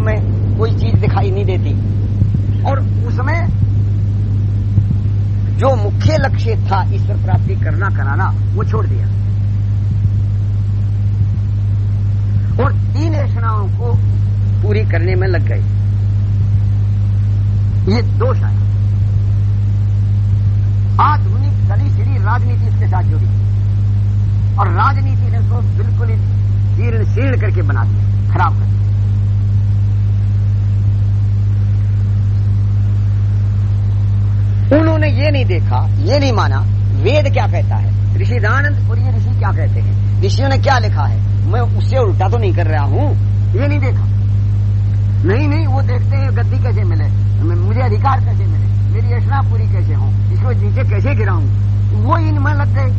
में कोई चीज़ दिखाई नहीं देती। और उसमें जो मुख्य लक्ष्य था ईश्वर प्राप्ति करना, कराना, वो छोड़ दिया। और तीन रचनाओं को पूरी करने में लग गए। ये दोष आया। आधुनिक दली सीढ़ी राजनीति इसके साथ जुड़ी। और राजनीति ने उसको बिल्कुल ही जीर्ण शीर्ण करके बना दिया, खराब कर दिया। उन्होंने ये नहीं देखा, ये नहीं माना, वेद क्या कहता है? ऋषि दानंद और ये ऋषि क्या कहते हैं? ऋषियों ने क्या लिखा है? मैं उससे उल्टा तो नहीं कर रहा हूँ। ये नहीं देखा। नहीं नहीं, वो देखते हैं, गद्दी कैसे मिले? मुझे अधिकार कैसे मिले? मेरी रचना पूरी कैसे हो? इसको नीचे कैसे गिराऊं? वो इन इनमें लग गए।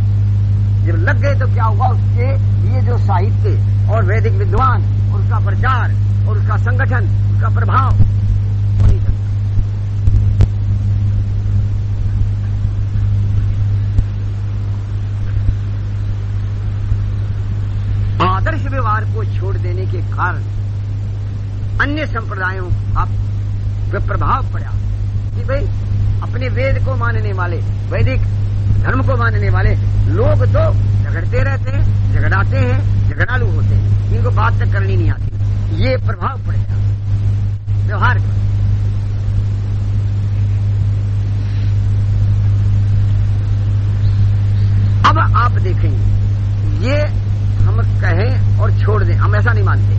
जब लग गए तो क्या हुआ? उसके ये जो साहित्य और वैदिक विद्वान उसका प्रचार, और उसका संगठन, उसका प्रभाव वो नहीं सकता आदर्श व्यवहार को छोड़ देने के कारण अन्य संप्रदायों आप प्रभाव पड़ा कि भाई, अपने वेद को मानने वाले, वैदिक धर्म को मानने वाले लोग तो झगड़ते रहते हैं, झगड़ाते हैं, झगड़ालू होते हैं। इनको बात तक करनी नहीं आती। ये प्रभाव पड़ेगा व्यवहार का। अब आप देखेंगे, ये हम कहें और छोड़ दें। हम ऐसा नहीं मानते।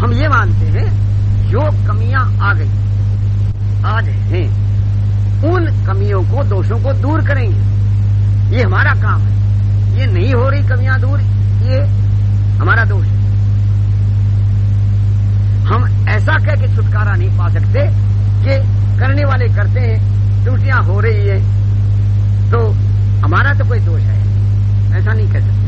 हम ये मानते हैं, जो कमियाँ आ गई, आज हैं। उन कमियों को, दोषों को दूर करेंगे। ये हमारा काम है। ये नहीं हो रही कमियाँ दूर, ये हमारा दोष है। हम ऐसा कह के छुटकारा नहीं पा सकते कि करने वाले करते हैं, त्रुटियाँ हो रही है। तो हमारा तो कोई दोष है। ऐसा नहीं कह सकते।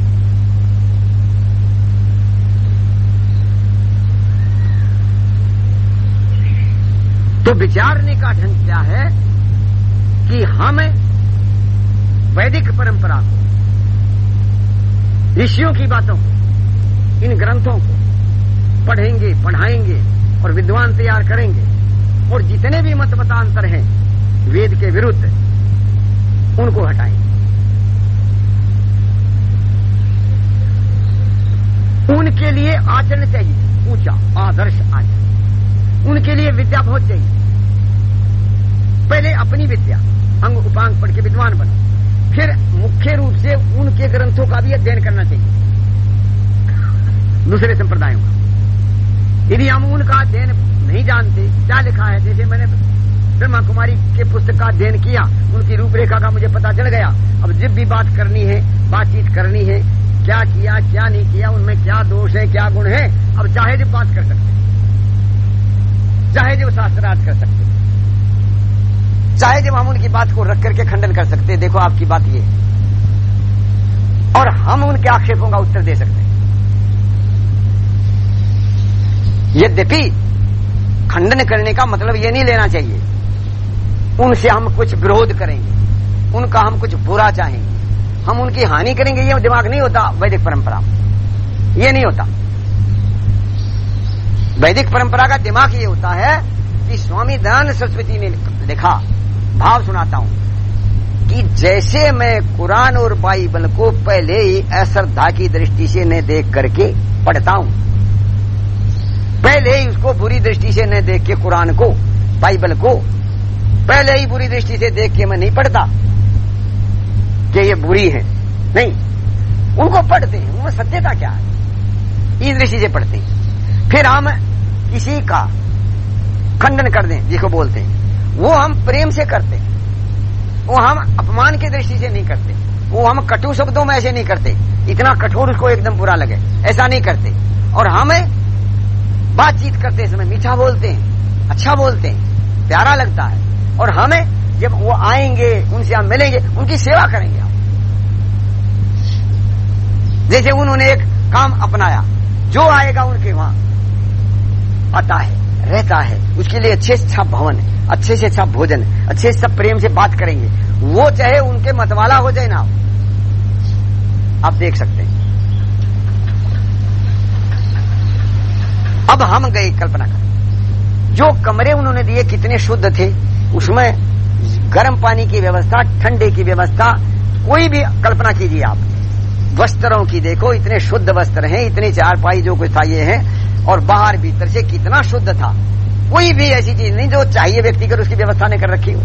विचारने का ढंग क्या है कि हम वैदिक परंपरा को, ऋषियों की बातों को, इन ग्रंथों को पढ़ेंगे, पढ़ाएँगे और विद्वान तैयार करेंगे और जितने भी मत मतांतर हैं, वेद के विरुद्ध उनको हटाएँगे। उनके लिए आचरण चाहिए, ऊँचा, आदर्श आचरण। उनके लिए विद्या बहुत चाहिए। पहले अपनी विद्या, अंग उपांग पढ़ के विद्वान बनो। फिर मुख्य रूप से उनके ग्रंथों का भी अध्ययन करना चाहिए। दूसरे संप्रदायों का। यदि हम उनका अध्ययन नहीं जानते, क्या लिखा है? जैसे मैंने ब्रह्मा कुमारी के पुस्तक का अध्ययन किया, उनकी रूपरेखा का मुझे पता चल गया। अब जब भी बात करनी है, बातचीत करनी है, क्या किया, क्या नहीं किया, उनमें क्या दोष है, क्या गुण है, अब चाहे जब बात कर सकते चाहे जब शास्त्रार्थ कर सकते चाहे जब हम उनकी बात को रख करके खंडन कर सकते हैं, देखो आपकी बात ये और हम उनके आक्षेपों का उत्तर दे सकते हैं। यद्यपि खंडन करने का मतलब ये नहीं लेना चाहिए, उनसे हम कुछ विरोध करेंगे, उनका हम कुछ बुरा चाहेंगे। हम उनकी हानि करेंगे, ये दिमाग नहीं होता वैदिक परंपरा ये नहीं होता। वैदिक परंपरा का दिमाग ये होता है कि स्वामी दयानंद सरस्वती ने लिखा भाव सुनाता हूँ कि जैसे मैं कुरान और बाइबल को पहले ही अश्रद्धा की दृष्टि से न देख करके पढ़ता हूँ। पहले ही उसको बुरी दृष्टि से न देख के कुरान को, बाइबल को, पहले ही बुरी दृष्टि से देख के मैं नहीं पढ़ता कि ये बुरी है। नहीं, उनको पढ़ते हैं, उनमें सत्यता क्या है? इस दृष्टि से पढ़ते हैं। फिर हम किसी का खंडन कर दें, जिसको बोलते हैं। वो हम प्रेम से करते। वो हम अपमान की दृष्टि से नहीं करते। वो हम कटु शब्दों में ऐसे नहीं करते। इतना कठोर उसको एकदम बुरा लगे। ऐसा नहीं करते। और हमें बातचीत करते समय मीठा बोलते हैं अच्छा बोलते हैं, प्यारा लगता है। और हमें जब वो आएँगे, उनसे हम मिलेंगे, उनकी सेवा करेंगे हम। जैसे उन्होंने एक काम अपनाया। जो आएगा उनके वहाँ पता है। रहता है। उसके लिए अच्छे से अच्छा भवन है, अच्छे से अच्छा भोजन है, अच्छे से सब प्रेम से बात करेंगे। वो चाहे उनके मतवाला हो जाए ना, आप देख सकते हैं। अब हम गए कल्पना कर। जो कमरे उन्होंने दिए कितने शुद्ध थे, उसमें गर्म पानी की व्यवस्था, ठंडे की व्यवस्था, कोई भी कल्पना कीजिए आप। वस्त्रों की देखो, इतने शुद्ध वस्त्र हैं, इतनी चारपाई जो कुछ था ये है और बाहर भीतर से कितना शुद्ध था। कोई भी ऐसी चीज़ नहीं जो चाहिए व्यक्ति कर उसकी व्यवस्था ने कर रखी हो।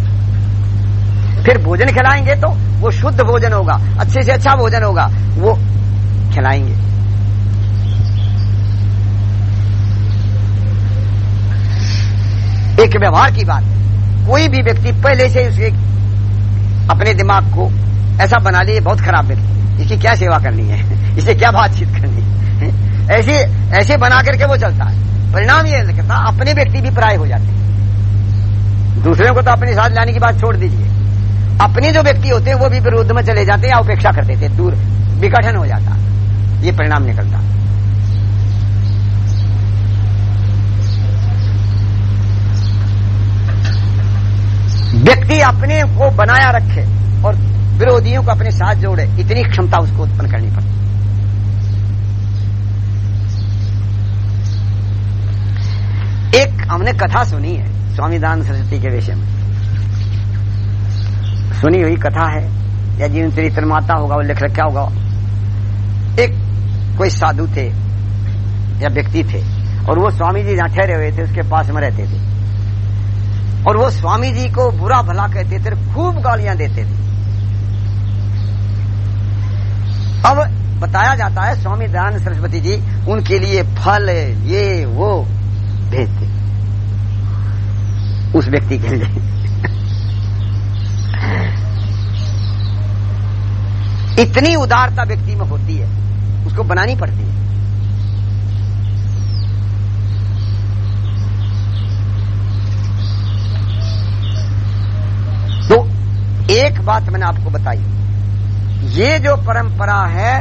फिर भोजन खिलाएँगे तो वो शुद्ध भोजन होगा, अच्छे से अच्छा भोजन होगा, वो खिलाएँगे। एक व्यवहार की बात, कोई भी व्यक्ति पहले से उसके अपने दिमाग को ऐसा बना लिए बहुत खराब व्यक्ति इसकी क्या सेवा करनी है? इसे क्या बातचीत करनी है? ऐसे ऐसे बना करके वो चलता है। परिणाम ये कहता अपने व्यक्ति भी प्राय हो जाते हैं। दूसरे को तो अपने साथ लाने की बात छोड़ दीजिए। अपने जो व्यक्ति होते हैं, वो भी विरोध में चले जाते हैं या उपेक्षा करते थे, दूर, विघटन हो जाता ये परिणाम निकलता व्यक्ति अपने को बनाया रखे और विरोधियों को अपने साथ जोड़े, इतनी क्षमता उसको उत्पन्न करनी पड़ती एक हमने कथा सुनी है स्वामी दान सरस्वती के विषय में। सुनी हुई कथा है, या जीवन चरित्र माता होगा, वो लिख रखा होगा। एक कोई साधु थे, या व्यक्ति थे, और वो स्वामी जी जहाँ ठहरे हुए थे, उसके पास में रहते थे। और वो स्वामी जी को बुरा भला कहते थे खूब गालियाँ देते थे। अब बताया जाता है स्वामी दयानंद सरस्वती जी, उनके लिए फल, ये, वो भेजते उस व्यक्ति के लिए। इतनी उदारता व्यक्ति में होती है, उसको बनानी पड़ती है। तो एक बात मैंने आपको बताई, ये जो परंपरा है,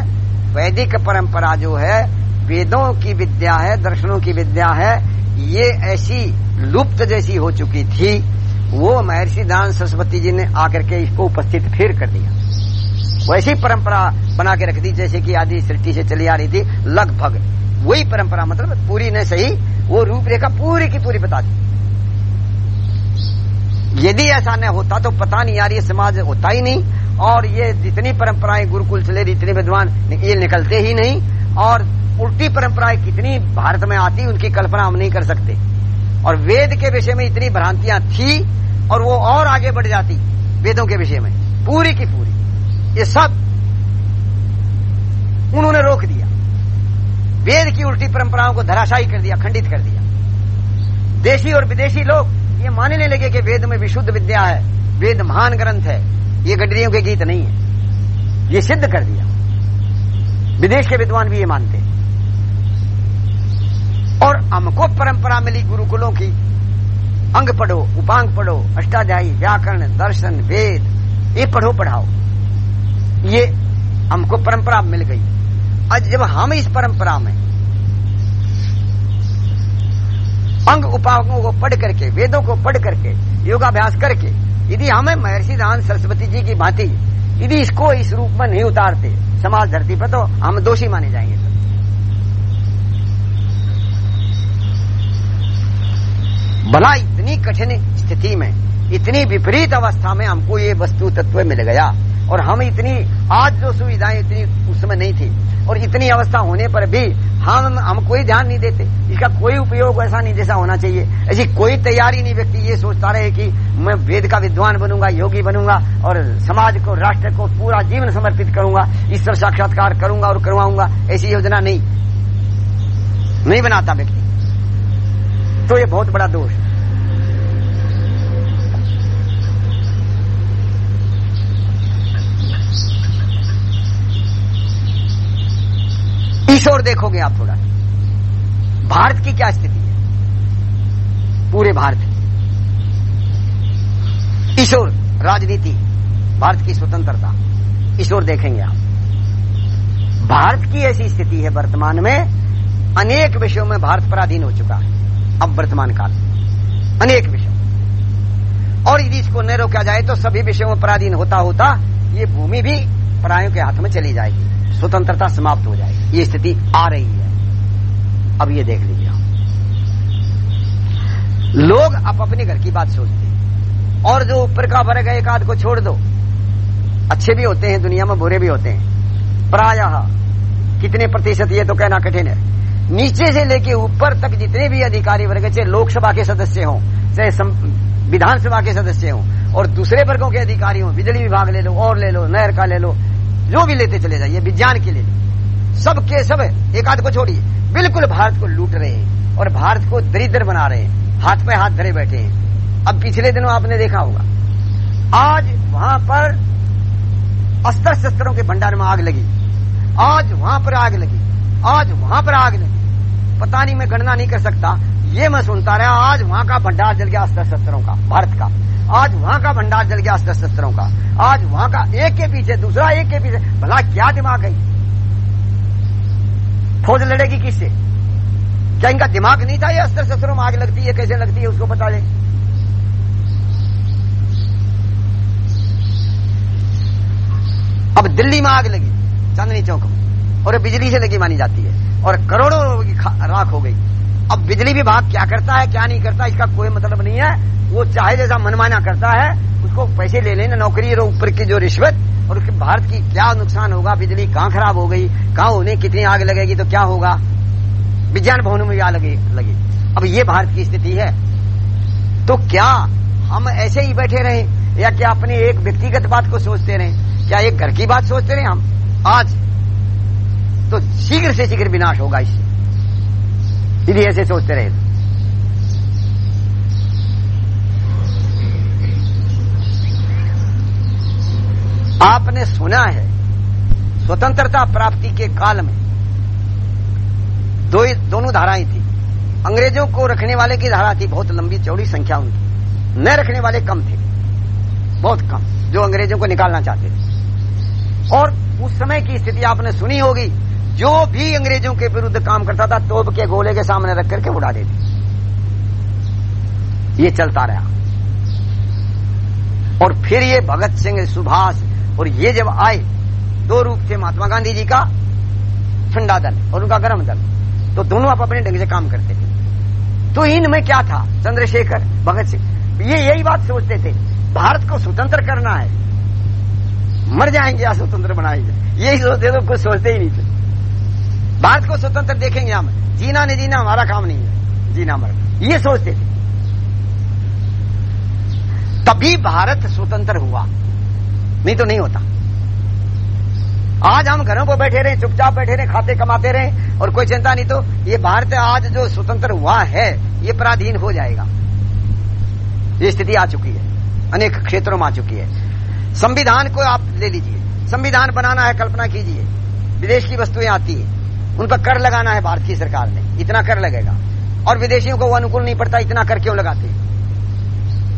वैदिक परंपरा जो है, वेदों की विद्या है, दर्शनों की विद्या है, ये ऐसी लुप्त जैसी हो चुकी थी, वो महर्षि दान सरस्वती जी ने आकर के इसको उपस्थित फिर कर दिया। वैसी परंपरा बना के रख दी, जैसे कि आदि सृष्टि से चली आ रही थी, लगभग। वही परंपरा मतलब पूरी न सही, वो रूपरेखा पूरी की पूरी बता दी। यदि ऐसा न होता तो पता नहीं यार, ये समाज होता ही नहीं, और ये जितनी परंपराएँ गुरुकुल चले रही, इतने विद्वान ये निकलते ही नहीं, और उल्टी परंपराएँ कितनी भारत में आती, उनकी कल्पना हम नहीं कर सकते। और वेद के विषय में इतनी भ्रांतियाँ थी और वो और आगे बढ़ जाती वेदों के विषय में। पूरी की पूरी। ये सब उन्होंने रोक दिया। वेद की उल्टी परंपराओं को धराशायी कर दिया, खंडित कर दिया। देशी और विदेशी लोग ये मानने लगे कि वेद में विशुद्ध विद्या है, वेद महान ग्रंथ है। ये गडरियों के गीत नहीं है। ये सिद्ध कर दिया। विदेश के विद्वान भी ये मानते और हमको परंपरा मिली गुरुकुलों की। अंग पढ़ो, उपांग पढ़ो, अष्टाध्यायी, व्याकरण, दर्शन, वेद, ये पढ़ो, पढ़ाओ। ये हमको परंपरा मिल गई। आज जब हम इस परंपरा में अंग उपांगों को पढ़ करके, वेदों को पढ़ करके, योगाभ्यास करके, यदि हमें महर्षि दान सरस्वती जी की भांति, यदि इसको इस रूप में नहीं उतारते, समाज धरती पर तो हम दोषी माने जाएँगे। भला इतनी कठिन स्थिति में, इतनी विपरीत अवस्था में हमको ये वस्तु तत्व मिल गया। और हम इतनी, आज जो सुविधाएँ इतनी उस समय नहीं थी। और इतनी अवस्था होने पर भी हम हम कोई ध्यान नहीं देते। इसका कोई उपयोग ऐसा नहीं जैसा होना चाहिए। ऐसी कोई तैयारी नहीं, व्यक्ति ये सोचता रहे कि मैं वेद का विद्वान बनूँगा, योगी बनूँगा और समाज को, राष्ट्र को पूरा जीवन समर्पित करूँगा, ईश्वर साक्षात्कार करूँगा और करवाऊँगा, ऐसी योजना नहीं। नहीं बनाता व्यक्ति। तो ये बहुत बड़ा दोष ईश्वर देखोगे आप थोड़ा। भारत की क्या स्थिति है? पूरे भारत ईश्वर राजनीति, भारत की स्वतंत्रता। ईश्वर देखेंगे आप। भारत की ऐसी स्थिति है वर्तमान में, अनेक विषयों में भारत पराधीन हो चुका है। अब वर्तमान काल। अनेक विषय। और यदि इसको न रोका जाए तो सभी विषयों में पराधीन होता होता ये भूमि भी परायों के हाथ में चली जाएगी। स्वतंत्रता समाप्त हो जाएगी। ये स्थिति आ रही है। अब ये देख लीजिए लोग अब अपने घर की बात सोचते हैं। और जो ऊपर का वर्ग है, एक आध को छोड़ दो। अच्छे भी होते हैं, दुनिया में बुरे भी होते हैं। प्राय कितने प्रतिशत, ये तो कहना कठिन है। नीचे से लेके ऊपर तक जितने भी अधिकारी वर्ग चाहे लोकसभा के सदस्य हों, चाहे विधानसभा के सदस्य हों, और दूसरे वर्गों के अधिकारी हों, बिजली विभाग ले लो, और ले लो, नहर का ले लो, जो भी लेते चले जाइए, विज्ञान के ले लो सबके सब एक आध को छोड़िए। बिल्कुल भारत को लूट रहे हैं, और भारत को दरिद्र बना रहे हैं, हाथ पे हाथ धरे बैठे हैं। अब पिछले दिनों आपने देखा होगा, आज वहाँ पर अस्त्र शस्त्रों के भंडार में आग लगी। आज वहाँ पर आग लगी। आज वहाँ पर आग लगी। पता नहीं मैं गणना नहीं कर सकता। ये मैं सुनता रहा, आज वहाँ का भंडार जल गया अस्त्र शस्त्रों का, भारत का। आज वहाँ का भंडार जल गया अस्त्र शस्त्रों का। आज वहाँ का एक के पीछे, दूसरा एक के पीछे, भला क्या दिमाग है? फौज लड़ेगी किससे? क्या इनका दिमाग नहीं था ये अस्त्र शस्त्रों में आग लगती है, कैसे लगती है, उसको बता दें अब दिल्ली में आग लगी, चांदनी चौक में, और बिजली से लगी मानी जाती है। और करोड़ों की राख हो गई। अब बिजली विभाग क्या करता है, क्या नहीं करता, इसका कोई मतलब नहीं है। वो चाहे जैसा मनमाना करता है, उसको पैसे ले लेना, नौकरी और ऊपर की जो रिश्वत और उसके भारत की क्या नुकसान होगा, बिजली कहाँ खराब हो गई, कहाँ होने कितनी आग लगेगी तो क्या होगा? विज्ञान भवनों में आग लगे लगे। अब ये भारत की स्थिति है। तो क्या हम ऐसे ही बैठे रहे, या क्या अपने एक व्यक्तिगत बात को सोचते रहे? क्या एक घर की बात सोचते रहे हम? आज तो शीघ्र से शीघ्र विनाश होगा इससे। यदि ऐसे सोचते रहे। तो आपने सुना है, स्वतंत्रता प्राप्ति के काल में दो दोनों धाराएँ थी। अंग्रेज़ों को रखने वाले की धारा थी बहुत लंबी, चौड़ी संख्या उनकी। न रखने वाले कम थे। बहुत कम, जो अंग्रेज़ों को निकालना चाहते थे। और उस समय की स्थिति आपने सुनी होगी जो भी अंग्रेज़ों के विरुद्ध काम करता था, तोप के गोले के सामने रख करके उड़ा देते ये चलता रहा। और फिर ये भगत सिंह, सुभाष, और ये जब आए, दो रूप थे, महात्मा गांधी जी का ठंडा दल और उनका गर्म दल। तो दोनों आप अपने ढंग से काम करते थे। तो इनमें क्या था? चंद्रशेखर, भगत सिंह। ये यही बात सोचते थे। भारत को स्वतंत्र करना है। मर जाएँगे या स्वतंत्र बनाएँगे। यही सोचते तो कुछ सोचते ही नहीं थे। भारत को स्वतंत्र देखेंगे हम। जीना नहीं जीना हमारा काम नहीं है। जीना मर ये सोचते थे। तभी भारत स्वतंत्र हुआ। नहीं तो नहीं होता। आज हम घरों को बैठे रहे, चुपचाप बैठे रहे, खाते कमाते रहे, और कोई चिंता नहीं तो ये भारत आज जो स्वतंत्र हुआ है, ये पराधीन हो जाएगा। ये स्थिति आ चुकी है। अनेक क्षेत्रों में आ चुकी है। संविधान को आप ले लीजिए। संविधान बनाना है, कल्पना कीजिए। विदेश की वस्तुएँ आती है। उन पर कर लगाना है भारतीय सरकार ने। इतना कर लगेगा। और विदेशियों को वो अनुकूल नहीं पड़ता, इतना कर क्यों लगाते?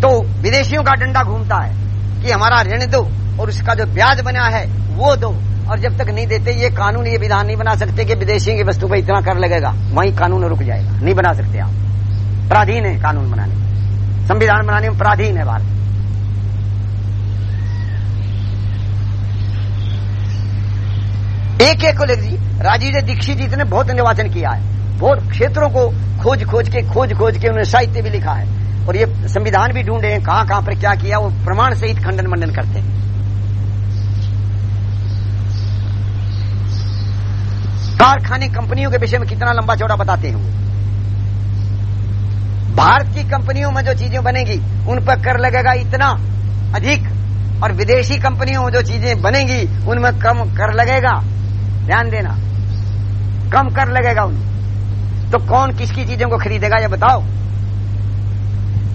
तो विदेशियों का डंडा घूमता है कि हमारा ऋण दो और उसका जो ब्याज बना है, वो दो। और जब तक नहीं देते, ये कानून, ये विधान नहीं बना सकते कि विदेशियों की वस्तु पर इतना कर लगेगा, वहीं कानून रुक जाएगा। नहीं बना सकते आप। पराधीन है कानून बनाने। संविधान बनाने में पराधीन है भारत। एक एक को लिख दी राजीव दीक्षित जी ने बहुत निर्वाचन किया है। बहुत क्षेत्रों को खोज खोज के, खोज खोज के उन्होंने साहित्य भी लिखा है। और ये संविधान भी ढूंढे हैं, कहाँ कहाँ पर क्या किया, वो प्रमाण सहित खंडन मंडन करते हैं। कारखाने कंपनियों के विषय में कितना लंबा चौड़ा बताते हैं भारत की कंपनियों में जो चीज़ें बनेगी, उन पर कर लगेगा इतना अधिक। और विदेशी कंपनियों में जो चीज़ें बनेगी, उनमें कम कर लगेगा। ध्यान देना। कम कर लगेगा उन तो कौन किसकी चीज़ों को खरीदेगा, ये बताओ।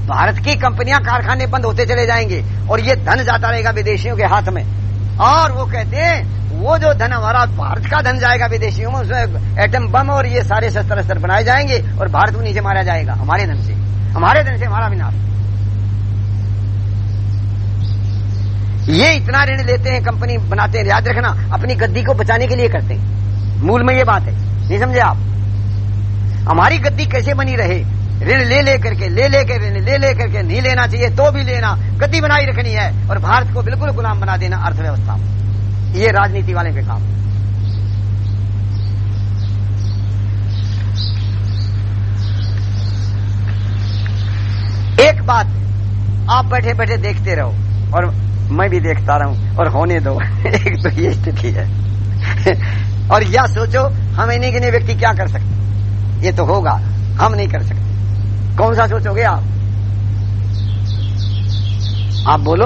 भारत की कंपनियाँ कारखाने बंद होते चले जाएँगे और ये धन जाता रहेगा विदेशियों के हाथ में। और वो कहते हैं, वो जो धन हमारा, भारत का धन जाएगा विदेशियों में, उसमें एटम, बम और ये सारे शस्त्र अस्त्र बनाए जाएँगे और भारत को नीचे मारा जाएगा, हमारे धन से। हमारे धन से हमारा विनाश। ये इतना ऋण लेते हैं कंपनी बनाते हैं, याद रखना, अपनी गद्दी को बचाने के लिए करते हैं। मूल में ये बात है, नहीं समझे आप? हमारी गद्दी कैसे बनी रहे? ऋण ले ले करके, ले ले के ऋण, ले ले करके नहीं लेना चाहिए तो भी लेना। गद्दी बनाई रखनी है और भारत को बिल्कुल गुलाम बना देना अर्थव्यवस्था। ये राजनीति वाले के काम। एक बात, आप बैठे बैठे देखते रहो और मैं भी देखता रहूँ, और होने दो। एक तो ये स्थिति है। और यह सोचो, हम इन्हीं के व्यक्ति क्या कर सकते ये तो होगा, हम नहीं कर सकते। कौन सा सोचोगे आप? आप बोलो।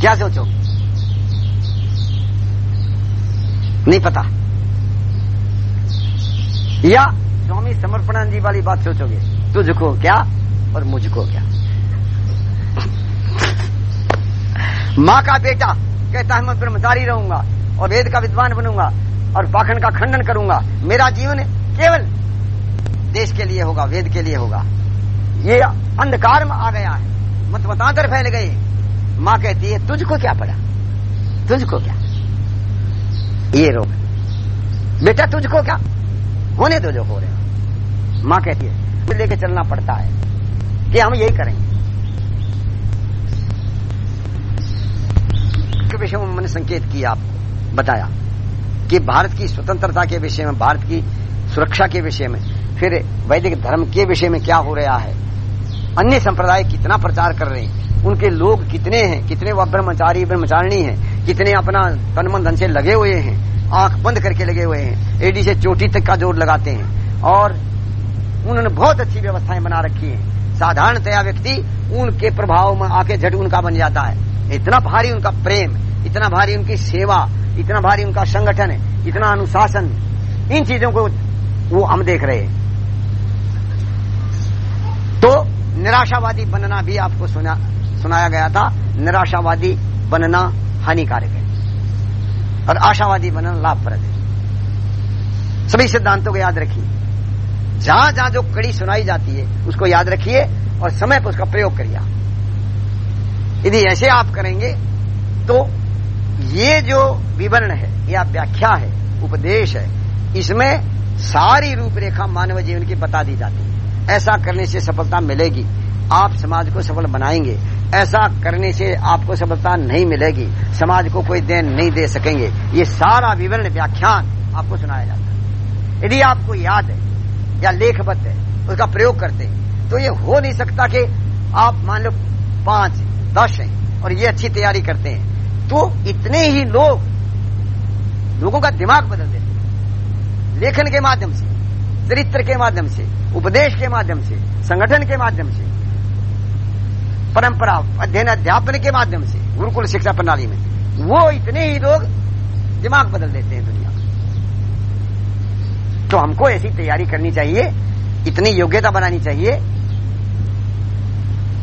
क्या सोचो? नहीं पता। या स्वामी समर्पणानंद जी वाली बात सोचोगे, तुझको क्या और मुझको क्या? माँ का बेटा कहता है, मैं ब्रह्मचारी रहूँगा और वेद का विद्वान बनूँगा और पाखंड का खंडन करूँगा। मेरा जीवन केवल देश के लिए होगा, वेद के लिए होगा। ये अंधकार में आ गया है। मत मतांतर फैल गए। माँ कहती है, तुझको क्या पड़ा? तुझको क्या? ये रोग। बेटा, तुझको क्या? होने दो जो हो रहे हो। माँ कहती है लेके चलना पड़ता है कि हम यही करेंगे। विषय में मैंने संकेत किया, बताया कि भारत की स्वतंत्रता के विषय में, भारत की सुरक्षा के विषय में, फिर वैदिक धर्म के विषय में क्या हो रहा है, अन्य संप्रदाय कितना प्रचार कर रहे हैं, उनके लोग कितने हैं, कितने वह ब्रह्मचारी, ब्रह्मचारिणी हैं, कितने अपना तन मन धन से लगे हुए हैं, आँख बंद करके लगे हुए हैं, एडी से चोटी तक का ज़ोर लगाते हैं, और उन्होंने बहुत अच्छी व्यवस्थाएँ बना रखी है। साधारणतया व्यक्ति उनके प्रभाव में आके झट उनका बन जाता है। इतना भारी उनका प्रेम इतना भारी उनकी सेवा, इतना भारी उनका संगठन, इतना अनुशासन, इन चीज़ों को वो हम देख रहे हैं। तो निराशावादी बनना भी आपको सुना, सुनाया गया था, निराशावादी बनना हानिकारक है। और आशावादी बनना लाभप्रद है। सभी सिद्धांतों को याद रखिए। जहाँ जहाँ जो कड़ी सुनाई जाती है, उसको याद रखिए और समय पर उसका प्रयोग करिए यदि ऐसे आप करेंगे तो ये जो विवरण है, या व्याख्या है, उपदेश है, इसमें सारी रूपरेखा मानव जीवन की बता दी जाती है। ऐसा करने से सफलता मिलेगी। आप समाज को सफल बनाएँगे। ऐसा करने से आपको सफलता नहीं मिलेगी। समाज को कोई देन नहीं दे सकेंगे। ये सारा विवरण व्याख्यान आपको सुनाया जाता है। यदि आपको याद है या लेखबद्ध है, उसका प्रयोग करते हैं तो ये हो नहीं सकता कि आप मान लो पाँच, दस हैं और ये अच्छी तैयारी करते हैं। तो इतने ही लोग लोगों का दिमाग बदल देते लेखन के माध्यम से, चरित्र के माध्यम से, उपदेश के माध्यम से, संगठन के माध्यम से, परंपरा, अध्ययन, अध्यापन के माध्यम से, गुरुकुल शिक्षा प्रणाली में, वो इतने ही लोग दिमाग बदल देते हैं दुनिया तो हमको ऐसी तैयारी करनी चाहिए, इतनी योग्यता बनानी चाहिए,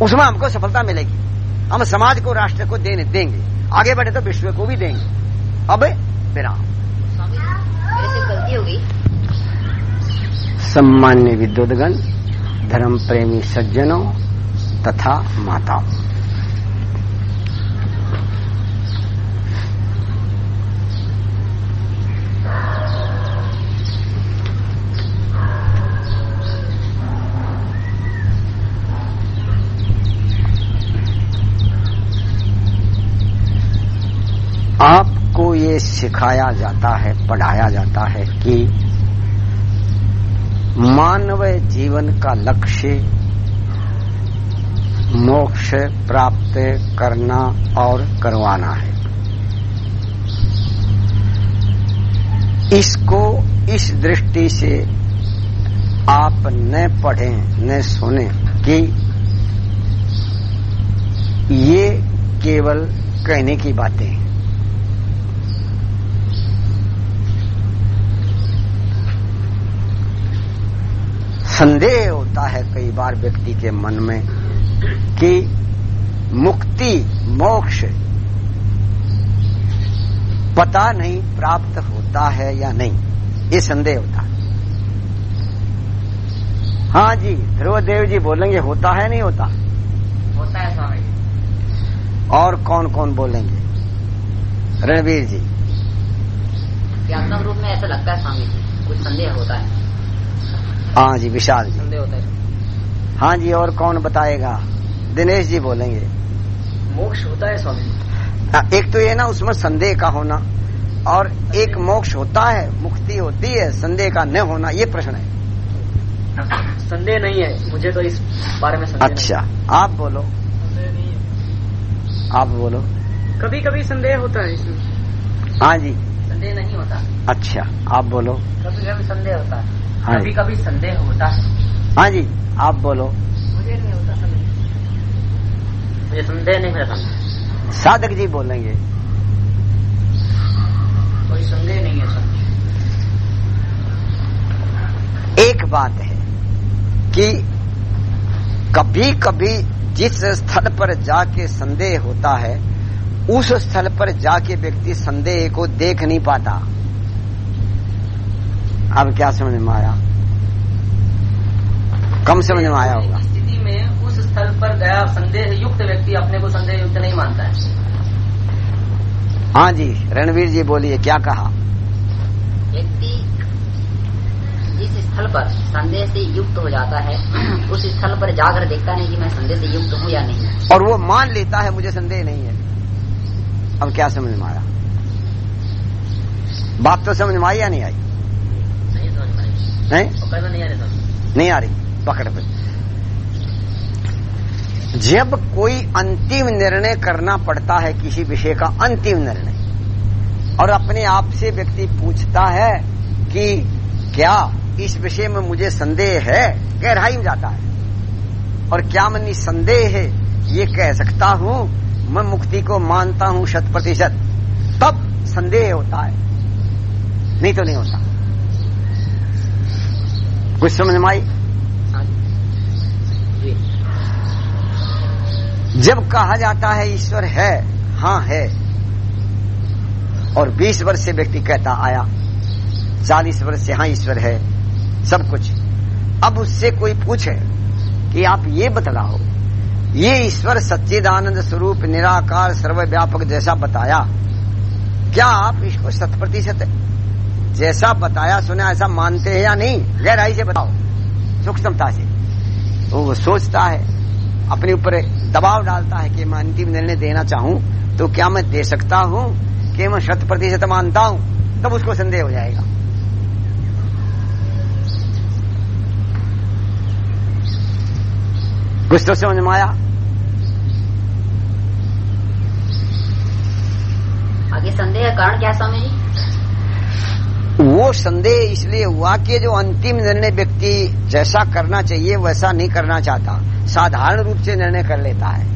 उसमें हमको सफलता मिलेगी। हम समाज को, राष्ट्र को देने, देंगे। आगे बढ़े तो विश्व को भी देंगे। अब विराम। सम्मान्य विद्युतगण धर्म प्रेमी सज्जनों तथा माताओं। आपको ये सिखाया जाता है, पढ़ाया जाता है कि मानव जीवन का लक्ष्य मोक्ष प्राप्त करना और करवाना है। इसको इस दृष्टि से आप न पढ़ें, न सुने कि ये केवल कहने की बातें हैं। संदेह होता है कई बार व्यक्ति के मन में कि मुक्ति मोक्ष पता नहीं प्राप्त होता है या नहीं। ये संदेह होता है। हाँ जी ध्रुवदेव जी बोलेंगे होता है नहीं होता? होता है स्वामी और कौन कौन बोलेंगे? रणवीर जी। रूप में ऐसा लगता है स्वामी जी कुछ संदेह होता है। हाँ जी विशाल जी। संदेह होता है हाँ जी और कौन बताएगा? दिनेश जी बोलेंगे। मोक्ष होता है स्वामी एक तो ये ना उसमें संदेह का होना और एक मोक्ष होता है मुक्ति होती है संदेह का न होना ये प्रश्न है। संदेह नहीं है मुझे तो इस बारे में संदेह अच्छा आप बोलो। संदेह नहीं है। आप बोलो। कभी कभी संदेह होता है इसमें। हाँ जी। संदेह नहीं होता। अच्छा आप बोलो। कभी कभी संदेह होता है। हाँ कभी कभी संदेह होता है। हाँ जी आप बोलो। मुझे नहीं होता संदेह। मुझे संदेह नहीं मेरा संदेह साधक जी बोलेंगे। कोई संदेह नहीं है सर। एक बात है कि कभी कभी जिस स्थल पर जाके संदेह होता है उस स्थल पर जाके व्यक्ति संदेह को देख नहीं पाता। अब क्या समझ में आया? कम समझ में आया होगा। स्थिति में उस स्थल पर गया संदेह युक्त व्यक्ति अपने को संदेह युक्त नहीं मानता है। हाँ जी रणवीर जी बोलिए क्या कहा? व्यक्ति जिस स्थल पर संदेह से युक्त हो जाता है उस स्थल पर जाकर देखता नहीं कि मैं संदेह से युक्त हूँ या नहीं। और वो मान लेता है मुझे संदेह नहीं है। अब क्या समझ में आया? बात तो समझ में आई या नहीं आई? पाए नहीं आ रहा नहीं आ रही। पकड़ पे जब कोई अंतिम निर्णय करना पड़ता है किसी विषय का अंतिम निर्णय और अपने आप से व्यक्ति पूछता है कि क्या इस विषय में मुझे संदेह है गहराई में जाता है। और क्या मैं संदेह है ये कह सकता हूँ मैं मुक्ति को मानता हूँ शत प्रतिशत। तब संदेह होता है। नहीं तो नहीं होता। कुछ समझ में आई हाँ जब कहा जाता है ईश्वर है हाँ है। और 20 वर्ष से व्यक्ति कहता आया 40 वर्ष से हाँ ईश्वर है, सब कुछ। अब उससे कोई पूछे कि आप ये बतलाओ, ये ईश्वर सच्चिदानंद स्वरूप, निराकार, सर्वव्यापक जैसा बताया, क्या आप इसको शत प्रतिशत जैसा बताया सुना, ऐसा मानते हैं या नहीं? गहराई से बताओ, सूक्ष्मता से। वो सोचता है, अपने ऊपर दबाव डालता है कि मैं अंतिम निर्णय देना चाहूँ तो क्या मैं दे सकता हूँ? कि मैं शत प्रतिशत मानता हूँ? तब उसको संदेह हो जाएगा। कुछ तो समझ में आया? आगे संदेह कारण क्या जी? वो संदेह इसलिए हुआ कि जो अंतिम निर्णय व्यक्ति जैसा करना चाहिए, वैसा नहीं करना चाहता। साधारण रूप से निर्णय कर लेता है।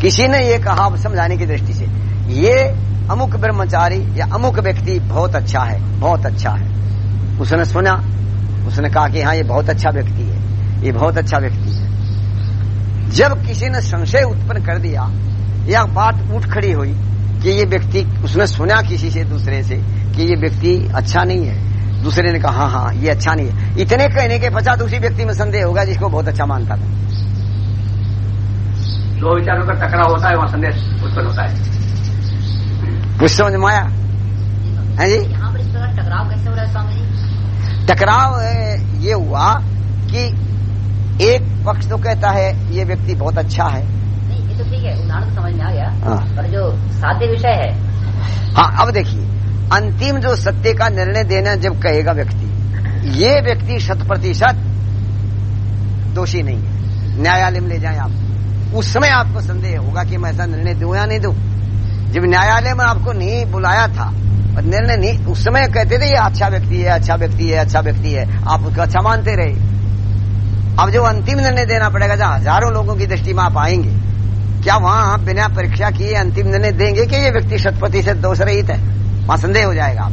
किसी ने ये कहा समझाने की दृष्टि से, ये अमुक ब्रह्मचारी या अमुक व्यक्ति बहुत अच्छा है, बहुत अच्छा है। उसने सुना, उसने कहा कि हाँ ये बहुत अच्छा व्यक्ति है, ये बहुत अच्छा व्यक्ति है। जब किसी ने संशय उत्पन्न कर दिया, या बात उठ खड़ी हुई कि ये व्यक्ति उसने सुना किसी से दूसरे से कि ये व्यक्ति अच्छा नहीं है। दूसरे ने कहा हाँ हाँ ये अच्छा नहीं है। इतने कहने के पश्चात उसी व्यक्ति में संदेह होगा जिसको बहुत अच्छा मानता था। दो विचारों का टकराव होता है वहाँ संदेश उत्पन्न होता है। कुछ समझ में आया? है जी? यहाँ पर इस प्रकार टकराव कैसे हो रहा है स्वामी जी? टकराव ये हुआ कि एक पक्ष तो कहता है ये व्यक्ति बहुत अच्छा है। तो ठीक है उदाहरण समझ में आ गया। हाँ। पर जो साध्य विषय है। हाँ अब देखिए अंतिम जो सत्य का निर्णय देना जब कहेगा व्यक्ति ये व्यक्ति शत प्रतिशत दोषी नहीं है। न्यायालय में ले जाए आप। उस समय आपको संदेह होगा कि मैं ऐसा निर्णय दू या नहीं दू। जब न्यायालय में आपको नहीं बुलाया था और निर्णय नहीं उस समय कहते थे ये अच्छा व्यक्ति है अच्छा व्यक्ति है अच्छा व्यक्ति है। आप उसको अच्छा मानते रहे। अब जो अंतिम निर्णय देना पड़ेगा जहाँ हज़ारों लोगों की दृष्टि में आप आएँगे क्या वहाँ बिना परीक्षा किए अंतिम निर्णय देंगे कि ये व्यक्ति शतपति से दोष रहित है? वहाँ संदेह हो जाएगा आप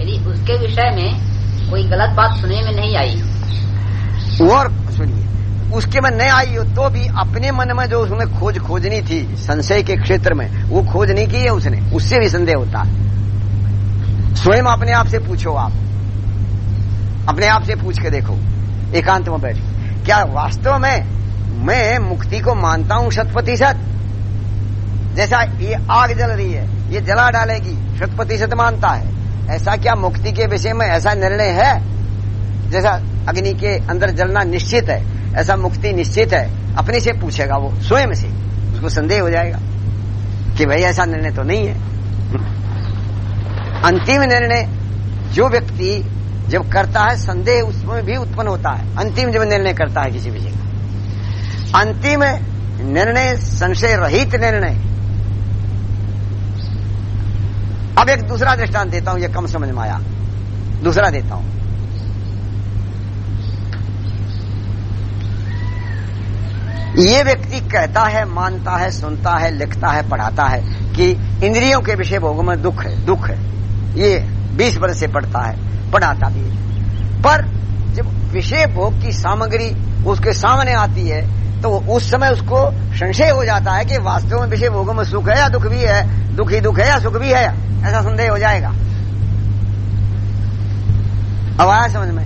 यदि उसके विषय में कोई गलत बात सुनने में नहीं आई। और सुनिए उसके में नहीं आई हो तो भी अपने मन में जो उसमें खोज खोजनी थी संशय के क्षेत्र में वो खोज नहीं की है उसने। उससे भी संदेह होता है। स्वयं अपने आप से पूछो आप। अपने आप से पूछ के देखो। एकांत में बैठ। क्या वास्तव में मैं मुक्ति को मानता हूँ शत प्रतिशत जैसा ये आग जल रही है, ये जला डालेगी शत प्रतिशत मानता है। ऐसा क्या मुक्ति के विषय में ऐसा निर्णय है? जैसा अग्नि के अंदर जलना निश्चित है, ऐसा मुक्ति निश्चित है। अपने से पूछेगा वो, स्वयं से। उसको संदेह हो जाएगा कि भाई ऐसा निर्णय तो नहीं है। अंतिम निर्णय, जो व्यक्ति जब करता है, संदेह उसमें भी उत्पन्न होता है। अंतिम जब निर्णय करता है किसी विषय अंतिम निर्णय, संशय रहित निर्णय। अब एक दूसरा दृष्टांत देता हूँ यह कम समझ में आया। दूसरा देता हूँ। ये व्यक्ति कहता है, मानता है, सुनता है, लिखता है, पढ़ाता है कि इंद्रियों के विषय भोग में दुख है दुख है। ये बीस वर्ष से पढ़ता है, पढ़ाता भी है। पर जब विषय भोग की सामग्री उसके सामने आती है तो उस समय उसको संशय हो जाता है कि वास्तव में विषय भोगों में सुख है या दुख भी है? दुख ही दुख है या सुख भी है? ऐसा संदेह हो जाएगा। अब आया समझ में।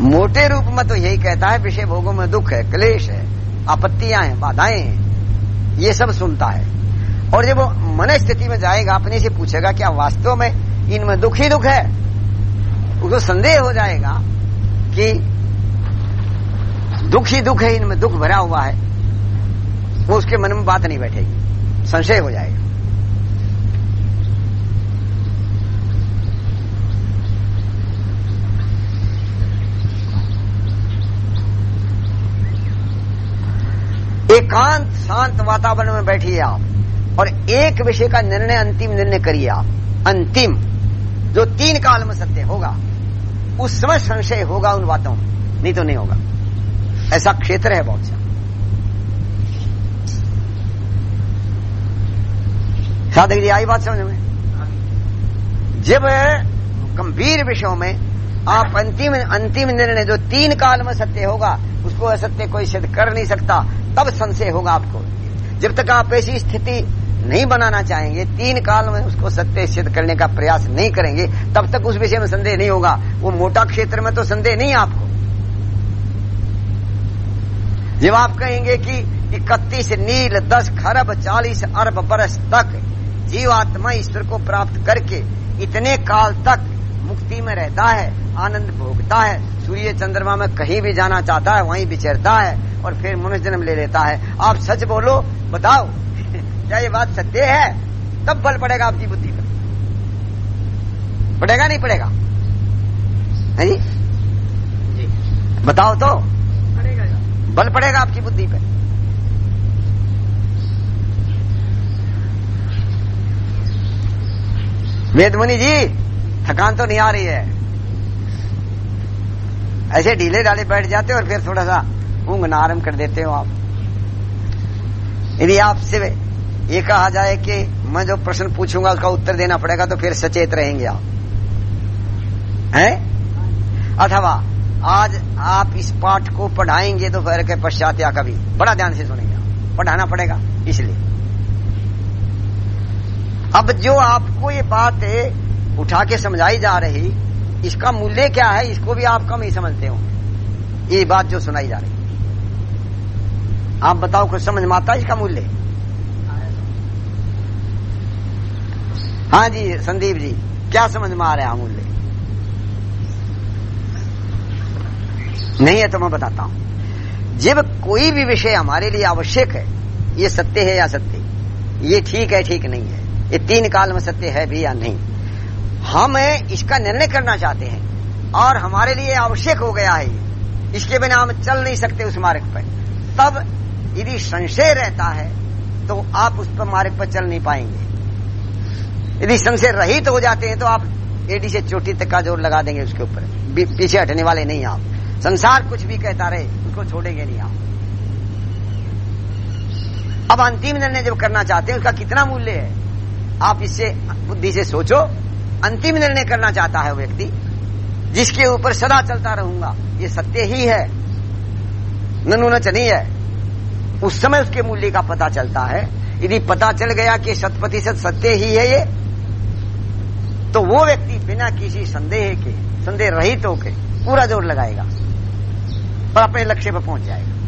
मोटे रूप में तो यही कहता है, विषय भोगों में दुख है, क्लेश है, आपत्तियाँ हैं, बाधाएँ हैं, ये सब सुनता है। और जब वो मन स्थिति में जाएगा, अपने से पूछेगा क्या वास्तव में इनमें दुख ही दुख है उसको संदेह हो जाएगा कि दुख ही दुख है, इनमें दुख भरा हुआ है। वो उसके मन में बात नहीं बैठेगी। संशय हो जाएगा। एकांत शांत वातावरण में बैठिए आप, और एक विषय का निर्णय, अंतिम निर्णय करिए आप। अंतिम, जो तीन काल में सत्य होगा, उस समय संशय होगा उन बातों में। नहीं तो नहीं होगा। ऐसा क्षेत्र है बहुत सा। साधक जी, आई बात समझ में? जब गंभीर विषयों में आप अंतिम अंतिम निर्णय, जो तीन काल में सत्य होगा, उसको असत्य कोई सिद्ध कर नहीं सकता, तब संशय होगा आपको। जब तक आप ऐसी स्थिति नहीं बनाना चाहेंगे, तीन काल में उसको सत्य सिद्ध करने का प्रयास नहीं करेंगे, तब तक उस विषय में संदेह नहीं होगा। वो मोटा क्षेत्र में तो संदेह नहीं आपको। जब आप कहेंगे कि इकतीस नील दस खरब चालीस अरब बरस तक जीवात्मा ईश्वर को प्राप्त करके इतने काल तक मुक्ति में रहता है आनंद भोगता है सूर्य चंद्रमा में कहीं भी जाना चाहता है वहीं विचरता है और फिर मनुष्य जन्म ले लेता है। आप सच बोलो बताओ क्या ये बात सत्य है? तब बल पड़ेगा आपकी बुद्धि पर। पड़ेगा नहीं पड़ेगा? है जी? जी। बताओ तो। बल पड़ेगा आपकी बुद्धि पे। वेदमुनि जी, थकान तो नहीं आ रही है। ऐसे ढीले ढाले बैठ जाते हो और फिर थोड़ा सा ऊंग आराम कर देते हो आप। यदि आपसे ये कहा जाए कि मैं जो प्रश्न पूछूँगा, उसका उत्तर देना पड़ेगा तो फिर सचेत रहेंगे आप। हैं? अथवा आज आप इस पाठ को पढ़ाएँगे तो फिर के पश्चात या कभी। बड़ा ध्यान से सुनेंगे पढ़ाना पड़ेगा, इसलिए। अब जो आपको ये बात उठा के समझाई जा रही, इसका मूल्य क्या है, इसको भी आप कम ही समझते हो ये बात जो सुनाई जा रही। आप बताओ, कुछ समझ में आता इसका मूल्य? हाँ जी, संदीप जी, क्या समझ में आ रहा है मूल्य? नहीं है तो मैं बताता हूँ। जब कोई भी विषय हमारे लिए आवश्यक है, ये सत्य है या सत्य ये ठीक है, ठीक नहीं है? ये तीन काल में सत्य है भी या नहीं? हम इसका निर्णय करना चाहते हैं, और हमारे लिए आवश्यक हो गया है। इसके बिना हम चल नहीं सकते उस मार्ग पर। तब यदि संशय रहता है तो आप उस पर मार्ग पर चल नहीं पाएँगे। यदि संशय रहित हो जाते हैं तो आप एडी से चोटी तक का ज़ोर लगा देंगे उसके ऊपर। पीछे हटने वाले नहीं आप। संसार कुछ भी कहता रहे उसको छोड़ेंगे नहीं आप। अब अंतिम निर्णय जब करना चाहते हैं, उसका कितना मूल्य है? आप इससे बुद्धि से सोचो, अंतिम निर्णय करना चाहता है व्यक्ति, जिसके ऊपर सदा चलता रहूँगा, ये सत्य ही है। ननु नच नहीं है। उस समय उसके मूल्य का पता चलता है। यदि पता चल गया कि शत प्रतिशत सत्य ही है ये तो वो व्यक्ति बिना किसी संदेह के, संदेह रहित होके पूरा ज़ोर लगाएगा। और अपने लक्ष्य पर पहुँच जाएगा।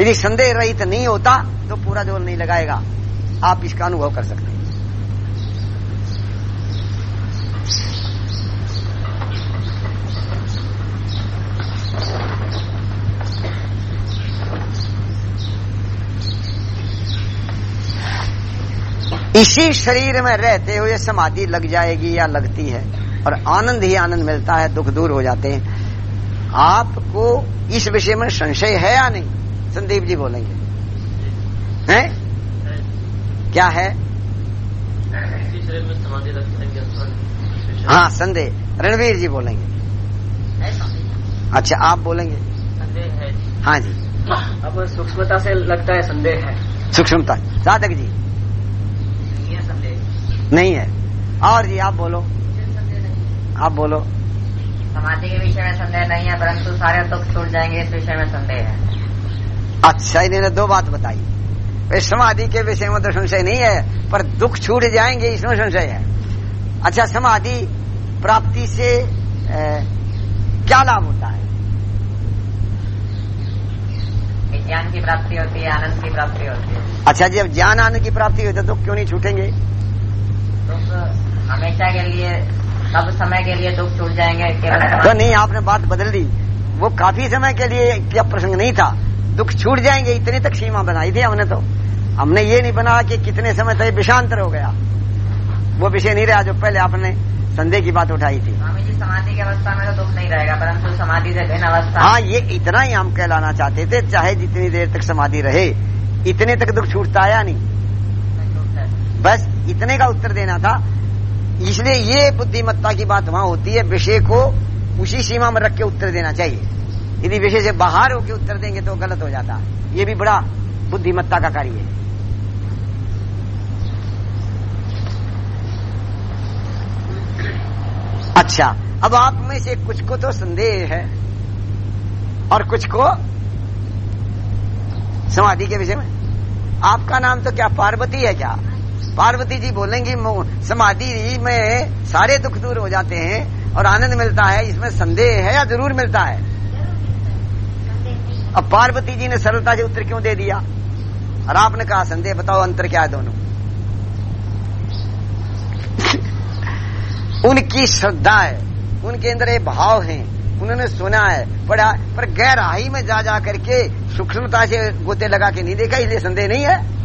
यदि संदेह रहित नहीं होता तो पूरा ज़ोर नहीं लगाएगा। आप इसका अनुभव कर सकते हैं। इसी शरीर में रहते हुए समाधि लग जाएगी या लगती है, और आनंद ही आनंद मिलता है, दुख दूर हो जाते हैं। आपको इस विषय में संशय है या नहीं? संदीप जी बोलेंगे। हैं? क्या है? है संदेह। रणवीर जी बोलेंगे। अच्छा आप बोलेंगे? संदेह है हाँ जी। अब सूक्ष्मता से लगता है संदेह है। सूक्ष्मता। साधक जी। संदेह। नहीं है। और जी आप बोलो। आप बोलो। समाधि के विषय में संदेह नहीं है परंतु सारे दुख छूट जाएँगे इस विषय में संदेह है। अच्छा इन्होंने दो बात बताई। वे समाधि के विषय में तो संशय नहीं है पर दुख छूट जाएँगे इसमें संशय है। अच्छा समाधि प्राप्ति से ए, क्या लाभ होता है? ज्ञान की प्राप्ति होती है आनंद की प्राप्ति होती है। अच्छा जब ज्ञान आनंद की प्राप्ति होती है तो क्यों नहीं छूटेंगे? दुख हमेशा के लिए सब समय के लिए दुख छूट जाएँगे तो नहीं आपने बात बदल दी। वो काफ़ी समय के लिए क्या प्रसंग नहीं था। दुख छूट जाएँगे इतनी तक सीमा बनाई थी हमने तो। हमने ये नहीं बनाया कि कितने समय तक विषांतर हो गया। वो विषय नहीं रहा जो पहले आपने संदेह की बात उठाई थी। स्वामी जी समाधि की अवस्था में तो दुख नहीं रहेगा परंतु समाधि से भिन्न अवस्था। हाँ ये इतना ही हम कहलाना चाहते थे चाहे जितनी देर तक समाधि रहे इतने तक दुख छूटता या नहीं। बस इतने का उत्तर देना था इसलिए ये बुद्धिमत्ता की बात वहाँ होती है, विषय को उसी सीमा में रख के उत्तर देना चाहिए। यदि विषय से बाहर होकर उत्तर देंगे तो गलत हो जाता है। ये भी बड़ा बुद्धिमत्ता का कार्य है। अच्छा अब आप में से कुछ को तो संदेह है और कुछ को समाधि के विषय में। आपका नाम तो क्या? पार्वती है क्या? पार्वती जी बोलेंगी समाधि में सारे दुख दूर हो जाते हैं और आनंद मिलता है इसमें संदेह है या ज़रूर मिलता है? अब पार्वती जी ने सरलता से उत्तर क्यों दे दिया? और आपने कहा संदेह बताओ अंतर क्या है दोनों? उनकी श्रद्धा है उनके अंदर ये भाव है उन्होंने सुना है पढ़ा पर गहराई में जा जा करके सूक्ष्मता से गोते लगा के नहीं देखा इसलिए संदेह नहीं है?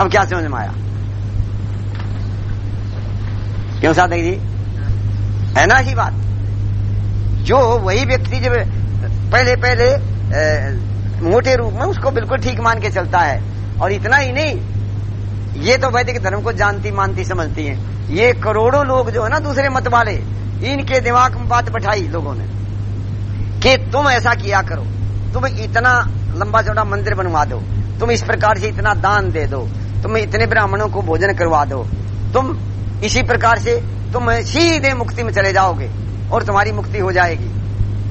अब क्या समझ में आया? क्यों साधक जी है ना ही बात? जो वही व्यक्ति जब पहले पहले अ, मोटे रूप में उसको बिल्कुल ठीक मान के चलता है और इतना ही नहीं ये तो वैदिक धर्म को जानती मानती समझती है। ये करोड़ों लोग जो है ना दूसरे मत वाले इनके दिमाग में बात बैठाई लोगों ने कि तुम ऐसा किया करो तुम इतना लंबा चौड़ा मंदिर बनवा दो तुम इस प्रकार से इतना दान दे दो तुम इतने ब्राह्मणों को भोजन करवा दो। तुम इसी प्रकार से तुम सीधे मुक्ति में चले जाओगे और तुम्हारी मुक्ति हो जाएगी।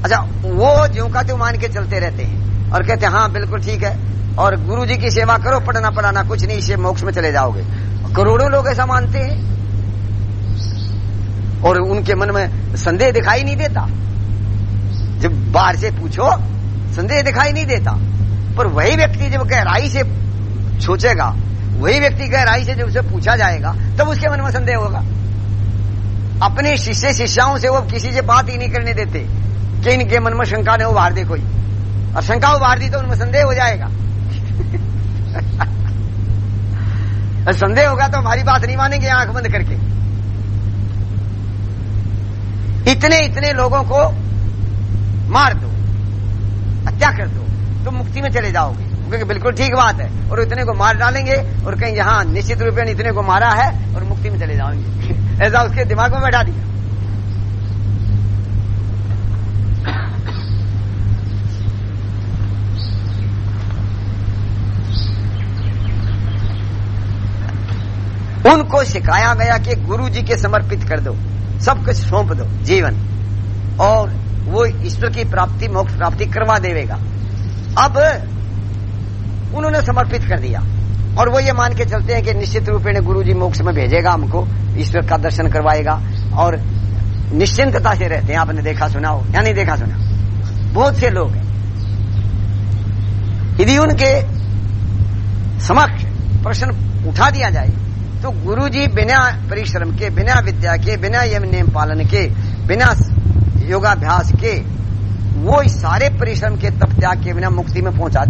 अच्छा वो ज्यों का त्यों मान के चलते रहते हैं और कहते हैं हाँ बिल्कुल ठीक है। और गुरु जी की सेवा करो, पढ़ना पढ़ाना कुछ नहीं, इससे मोक्ष में चले जाओगे। करोड़ों लोग ऐसा मानते हैं। और उनके मन में संदेह दिखाई नहीं देता। जब बाहर से पूछो, संदेह दिखाई नहीं देता। पर वही व्यक्ति जब गहराई से सोचेगा वही व्यक्ति गहराई से जब उसे पूछा जाएगा, तब उसके मन में संदेह होगा। अपने शिष्य शिष्याओं से वो किसी से बात ही नहीं करने देते, कि इनके मन में शंका ने उभार दे कोई। और शंका उभार दी तो उनमें संदेह हो जाएगा। संदेह होगा तो हमारी बात नहीं मानेंगे आँख बंद करके। इतने इतने लोगों को मार दो, हत्या कर दो, तुम मुक्ति में चले जाओगे। क्योंकि बिल्कुल ठीक बात है। और इतने को मार डालेंगे और कहीं हाँ निश्चित रूप में इतने को मारा है और मुक्ति में चले जाओगे ऐसा उसके दिमाग में बैठा दिया। उनको सिखाया गया कि गुरु जी के समर्पित कर दो, सब कुछ सौंप दो, जीवन। और वो ईश्वर की प्राप्ति, मोक्ष प्राप्ति करवा देवेगा। अब उन्होंने समर्पित कर दिया। और वो ये मान के चलते हैं कि निश्चित रूप में गुरु जी मोक्ष में भेजेगा हमको, ईश्वर का दर्शन करवाएगा। और निश्चिंतता से रहते हैं। आपने देखा सुना हो या नहीं देखा सुना बहुत से लोग हैं। यदि उनके समक्ष प्रश्न उठा दिया जाए तो गुरु जी बिना परिश्रम के, बिना विद्या के, बिना यम नियम पालन के, बिना योगाभ्यास के, वो सारे परिश्रम के तप त्याग के बिना मुक्ति में पहुँचा